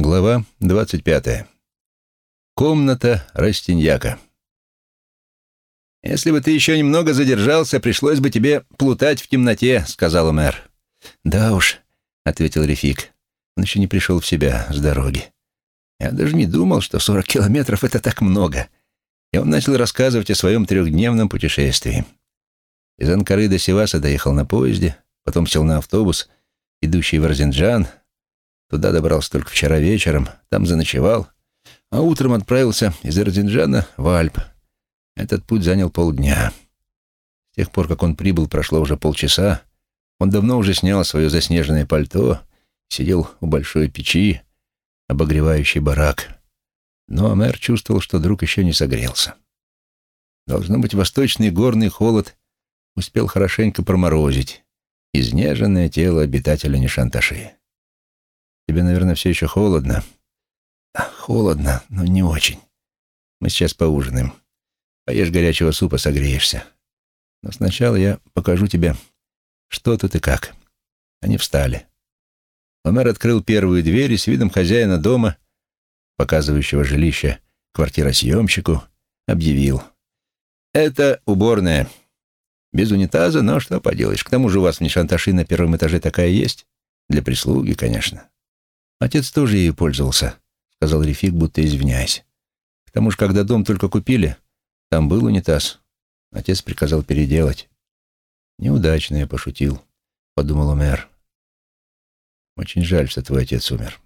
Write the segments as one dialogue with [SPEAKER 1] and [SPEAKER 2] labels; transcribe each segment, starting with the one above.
[SPEAKER 1] Глава 25. Комната Растиньяка. «Если бы ты еще немного задержался, пришлось бы тебе плутать в темноте», — сказал мэр.
[SPEAKER 2] «Да уж», — ответил Рефик. Он еще не пришел в себя с дороги. «Я даже не думал, что сорок километров — это так много». И он начал рассказывать о своем трехдневном путешествии. Из Анкары до Севаса доехал на поезде, потом сел на автобус, идущий в Арзенджан — Туда добрался только вчера вечером, там заночевал, а утром отправился из Эрдинджана в Альп. Этот путь занял полдня. С тех пор, как он прибыл, прошло уже полчаса. Он давно уже снял свое заснеженное пальто, сидел у большой печи, обогревающей барак. Но Амер чувствовал, что друг еще не согрелся. Должно быть, восточный горный холод успел хорошенько проморозить изнеженное тело обитателя Нишанташи. Тебе, наверное, все еще холодно. Холодно, но не очень. Мы сейчас поужинаем. Поешь горячего супа, согреешься. Но сначала я покажу тебе, что тут и как. Они встали. Омер открыл первую дверь и с видом хозяина дома, показывающего жилище квартиросъемщику, объявил. «Это уборная. Без унитаза, но что поделаешь. К тому же у вас в Нишанташи на первом этаже такая есть. Для прислуги, конечно. Отец тоже ею пользовался, сказал Рефик, будто извиняясь. К тому же, когда дом только купили, там был унитаз. Отец приказал переделать. Неудачно я пошутил, подумал мэр. Очень жаль, что твой отец умер.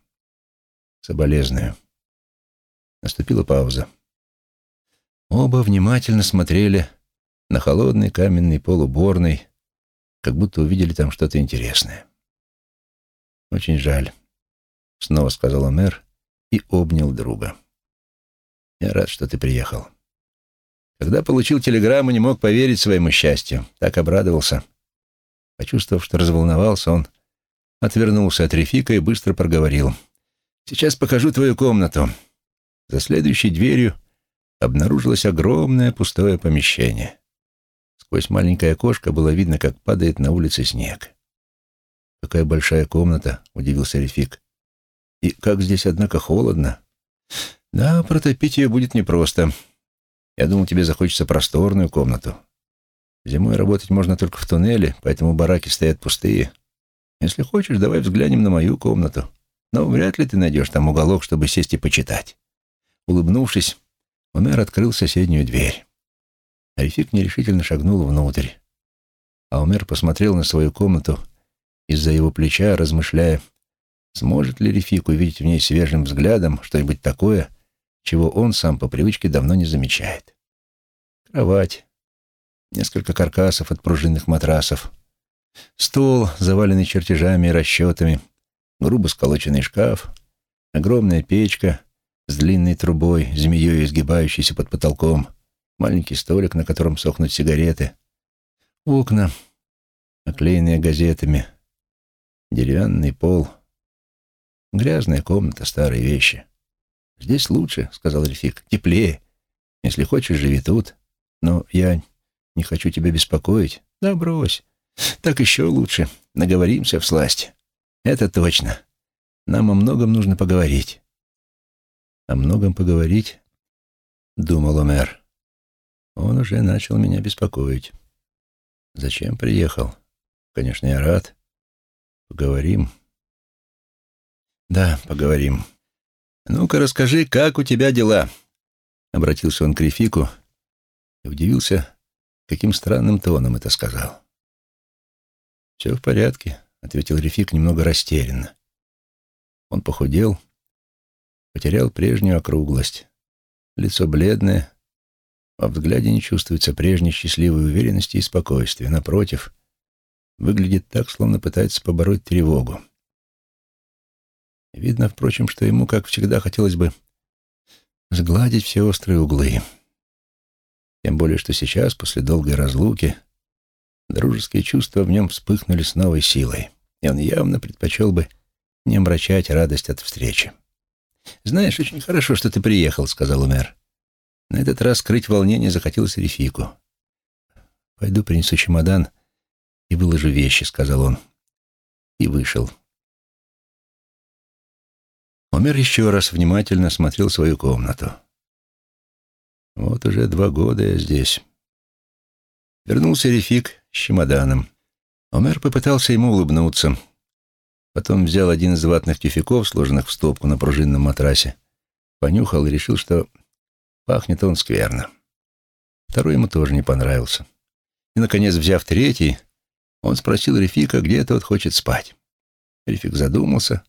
[SPEAKER 2] Соболезную. Наступила пауза. Оба внимательно смотрели на холодный каменный пол уборной, как будто увидели там что-то интересное. Очень жаль снова сказал мэр и обнял друга. Я рад, что ты приехал. Когда получил телеграмму, не мог поверить своему счастью. Так обрадовался. Почувствовав, что разволновался, он отвернулся от Рефика и быстро проговорил. «Сейчас покажу твою комнату». За следующей дверью обнаружилось огромное пустое помещение. Сквозь маленькое окошко было видно, как падает на улице снег. «Какая большая комната», — удивился Рефик. И как здесь, однако, холодно. Да, протопить ее будет непросто. Я думал, тебе захочется просторную комнату. Зимой работать можно только в туннеле, поэтому бараки стоят пустые. Если хочешь, давай взглянем на мою комнату. Но вряд ли ты найдешь там уголок, чтобы сесть и почитать. Улыбнувшись, Омер открыл соседнюю дверь. Арифик нерешительно шагнул внутрь. А Омер посмотрел на свою комнату из-за его плеча, размышляя, Сможет ли Рефик увидеть в ней свежим взглядом что-нибудь такое, чего он сам по привычке давно не замечает? Кровать, несколько каркасов от пружинных матрасов, стол, заваленный чертежами и расчетами, грубо сколоченный шкаф, огромная печка с длинной трубой, змеей изгибающейся под потолком, маленький столик, на котором сохнут сигареты, окна, оклеенные газетами, деревянный пол — Грязная комната, старые вещи. Здесь лучше, сказал Рефик. Теплее. Если хочешь, живи тут. Но я не хочу тебя беспокоить. Да брось. Так еще лучше. Наговоримся в сласть. Это точно. Нам о многом нужно поговорить. О многом поговорить, думал Омер. Он уже начал меня беспокоить. Зачем приехал? Конечно, я рад. Поговорим. «Да, поговорим. Ну-ка расскажи, как у тебя дела?» Обратился он к Рефику и удивился, каким странным тоном это сказал. «Все в порядке», — ответил Рефик немного растерянно. Он похудел, потерял прежнюю округлость. Лицо бледное, во взгляде не чувствуется прежней счастливой уверенности и спокойствия. Напротив, выглядит так, словно пытается побороть тревогу. Видно, впрочем, что ему, как всегда, хотелось бы сгладить все острые углы. Тем более, что сейчас, после долгой разлуки, дружеские чувства в нем вспыхнули с новой силой, и он явно предпочел бы не омрачать радость от встречи. «Знаешь, очень хорошо, что ты приехал», — сказал мэр. На этот раз скрыть волнение захотелось Рефику. «Пойду принесу чемодан и выложу вещи», — сказал он. И вышел. Омер еще раз внимательно смотрел свою комнату. Вот уже два года я здесь. Вернулся Рефик с чемоданом. Омер попытался ему улыбнуться. Потом взял один из ватных тюфяков, сложенных в стопку на пружинном матрасе, понюхал и решил, что пахнет он скверно. Второй ему тоже не понравился. И, наконец, взяв третий, он спросил Рефика, где тот хочет спать. Рефик задумался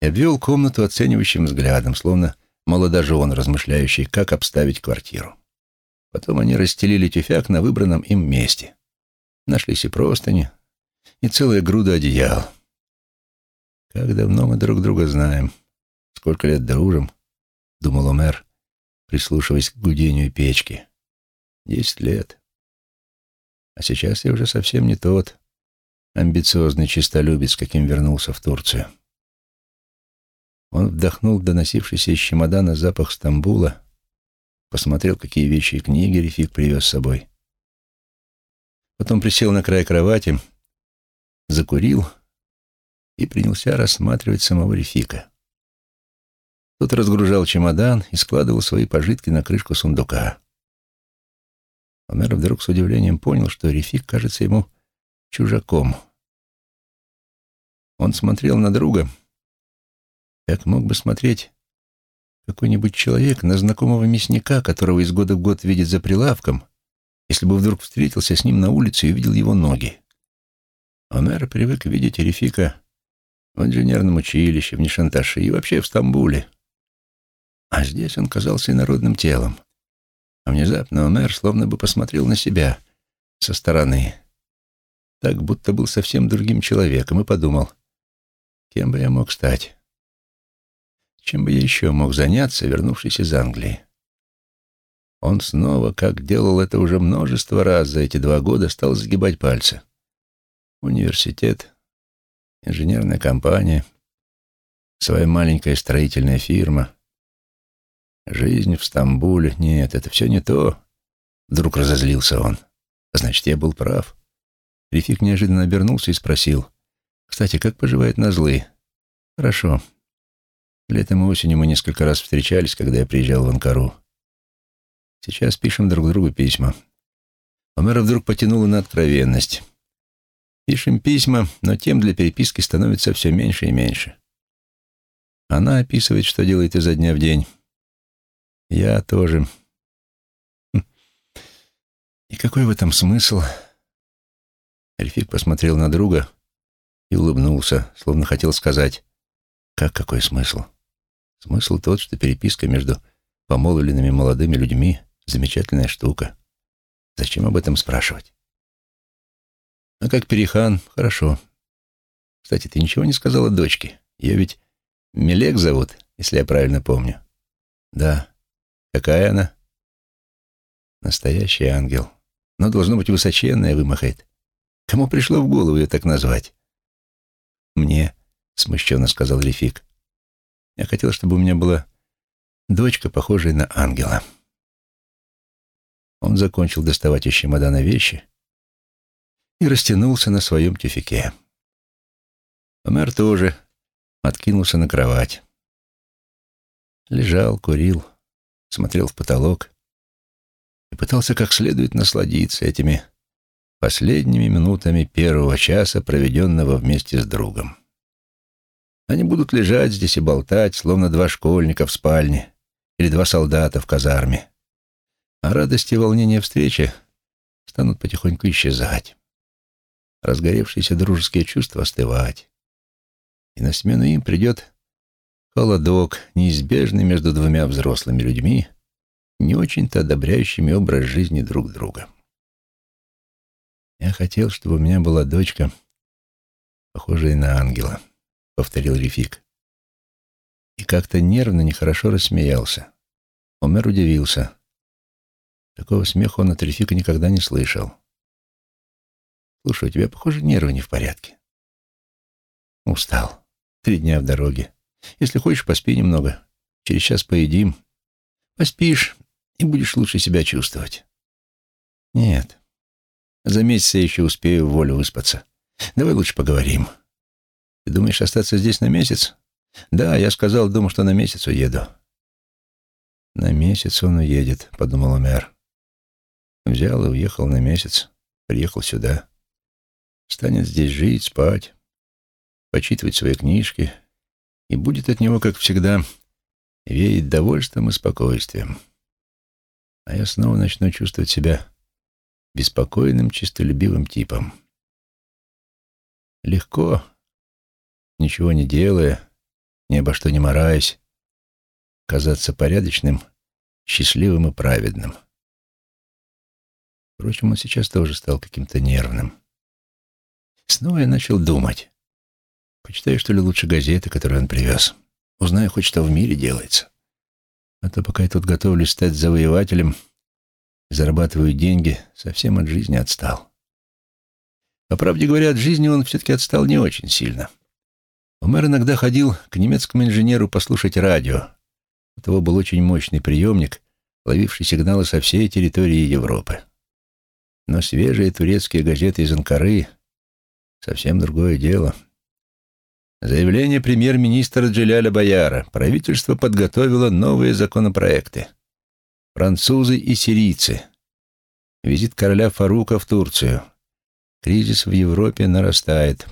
[SPEAKER 2] и обвел комнату оценивающим взглядом, словно молодожен, размышляющий, как обставить квартиру. Потом они расстелили тюфяк на выбранном им месте. Нашлись и простыни, и целая груда одеял. «Как давно мы друг друга знаем, сколько лет дружим», — думал Омер, прислушиваясь к гудению печки. «Десять лет. А сейчас я уже совсем не тот амбициозный чистолюбец, каким вернулся в Турцию». Он вдохнул доносившийся из чемодана запах Стамбула, посмотрел, какие вещи и книги Рефик привез с собой. Потом присел на край кровати, закурил и принялся рассматривать самого Рефика. Тот разгружал чемодан и складывал свои пожитки на крышку сундука. Омер вдруг с удивлением понял, что Рефик кажется ему чужаком. Он смотрел на друга — как мог бы смотреть какой-нибудь человек на знакомого мясника, которого из года в год видит за прилавком, если бы вдруг встретился с ним на улице и увидел его ноги? Омер привык видеть Рефика в инженерном училище, в Нишанташе и вообще в Стамбуле. А здесь он казался инородным телом. А внезапно Омер словно бы посмотрел на себя со стороны, так будто был совсем другим человеком, и подумал, кем бы я мог стать. Чем бы я еще мог заняться, вернувшись из Англии? Он снова, как делал это уже множество раз за эти два года, стал загибать пальцы. Университет, инженерная компания, своя маленькая строительная фирма. Жизнь в Стамбуле. Нет, это все не то. Вдруг разозлился он. Значит, я был прав. Рефик неожиданно обернулся и спросил. «Кстати, как поживает Назлы?» «Хорошо. Летом и осенью мы несколько раз встречались, когда я приезжал в Анкару. Сейчас пишем друг другу письма. Омера вдруг потянула на откровенность. Пишем письма, но тем для переписки становится все меньше и меньше. Она описывает, что делает изо дня в день. Я тоже. Хм. И какой в этом смысл? Эльфик посмотрел на друга и улыбнулся, словно хотел сказать, как какой смысл? Смысл тот, что переписка между помолвленными молодыми людьми — замечательная штука. Зачем об этом спрашивать? А как Перехан, хорошо. Кстати, ты ничего не сказала дочке? Ее ведь Мелек зовут, если я правильно помню. Да. Какая она? Настоящий ангел. Но должно быть высоченная, вымахает. Кому пришло в голову ее так назвать? Мне, смущенно сказал Рефик. Я хотел, чтобы у меня была дочка, похожая на ангела. Он закончил доставать из чемодана вещи и растянулся на своем тюфике. Омер тоже откинулся на кровать. Лежал, курил, смотрел в потолок и пытался как следует насладиться этими последними минутами первого часа, проведенного вместе с другом. Они будут лежать здесь и болтать, словно два школьника в спальне или два солдата в казарме. А радость и волнение встречи станут потихоньку исчезать. Разгоревшиеся дружеские чувства остывать. И на смену им придет холодок, неизбежный между двумя взрослыми людьми, не очень-то одобряющими образ жизни друг друга. Я хотел, чтобы у меня была дочка, похожая на ангела повторил Рефик. И как-то нервно, нехорошо рассмеялся. Омер удивился. Такого смеха он от Рефика никогда не слышал. «Слушай, у тебя, похоже, нервы не в порядке». «Устал. Три дня в дороге. Если хочешь, поспи немного. Через час поедим. Поспишь и будешь лучше себя чувствовать». «Нет. За месяц я еще успею в волю выспаться. Давай лучше поговорим». Думаешь остаться здесь на месяц? Да, я сказал, думал, что на месяц уеду. На месяц он уедет, подумал мэр. Взял и уехал на месяц, приехал сюда. Станет здесь жить, спать, почитывать свои книжки, и будет от него, как всегда, веять довольством и спокойствием. А я снова начну чувствовать себя беспокойным, чистолюбивым типом. Легко, ничего не делая, ни обо что не мораясь, казаться порядочным, счастливым и праведным. Впрочем, он сейчас тоже стал каким-то нервным. Снова я начал думать. Почитаю, что ли, лучше газеты, которые он привез. Узнаю хоть, что в мире делается. А то пока я тут готовлюсь стать завоевателем, зарабатываю деньги, совсем от жизни отстал. По правде говоря, от жизни он все-таки отстал не очень сильно. Умер иногда ходил к немецкому инженеру послушать радио. У того был очень мощный приемник, ловивший сигналы со всей территории Европы. Но свежие турецкие газеты из Анкары — совсем другое дело. Заявление премьер-министра Джиляля Бояра. Правительство подготовило новые законопроекты. Французы и сирийцы. Визит короля Фарука в Турцию. Кризис в Европе нарастает.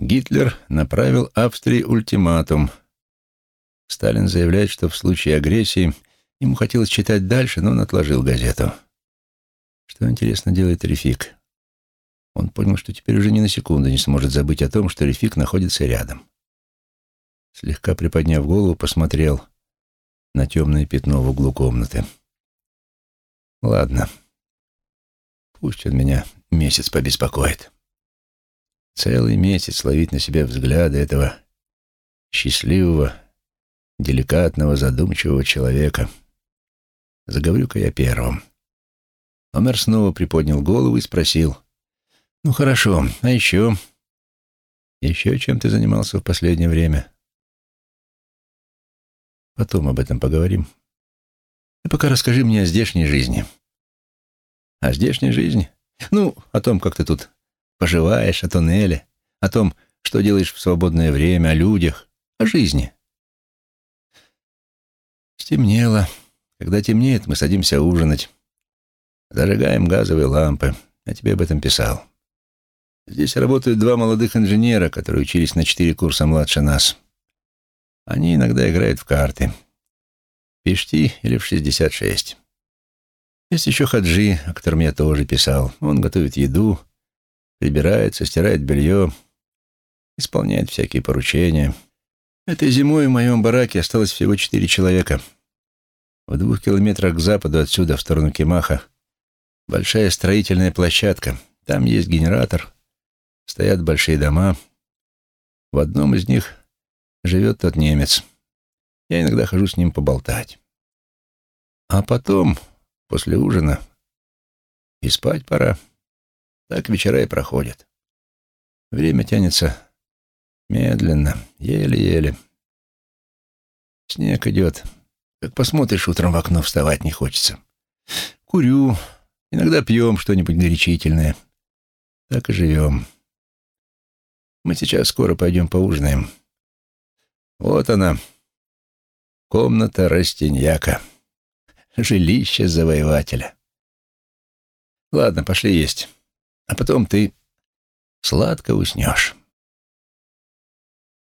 [SPEAKER 2] Гитлер направил Австрии ультиматум. Сталин заявляет, что в случае агрессии ему хотелось читать дальше, но он отложил газету. Что, интересно, делает Рефик? Он понял, что теперь уже ни на секунду не сможет забыть о том, что Рефик находится рядом. Слегка приподняв голову, посмотрел на темное пятно в углу комнаты. Ладно, пусть он меня месяц побеспокоит. Целый месяц ловить на себя взгляды этого счастливого, деликатного, задумчивого человека. Заговорю-ка я первым. Омер снова приподнял голову и спросил. «Ну хорошо, а еще?» «Еще чем ты занимался в последнее время?» «Потом об этом поговорим. Ты пока расскажи мне о здешней жизни». «О здешней жизни?» Ну, о том, как ты тут поживаешь, о туннеле, о том, что делаешь в свободное время, о людях, о жизни. Стемнело. Когда темнеет, мы садимся ужинать. Зажигаем газовые лампы. Я тебе об этом писал. Здесь работают два молодых инженера, которые учились на четыре курса младше нас. Они иногда играют в карты. В Пешти или в 66. Есть еще Хаджи, о котором я тоже писал. Он готовит еду, прибирается, стирает белье, исполняет всякие поручения. Этой зимой в моем бараке осталось всего четыре человека. В двух километрах к западу отсюда, в сторону Кемаха, большая строительная площадка. Там есть генератор, стоят большие дома. В одном из них живет тот немец. Я иногда хожу с ним поболтать. А потом, после ужина. И спать пора. Так вечера и проходят. Время тянется медленно, еле-еле. Снег идет. Как посмотришь утром в окно, вставать не хочется. Курю, иногда пьем что-нибудь горячительное. Так и живем. Мы сейчас скоро пойдем поужинаем. Вот она, комната Растиньяка жилище завоевателя. Ладно, пошли есть. А потом ты сладко уснешь.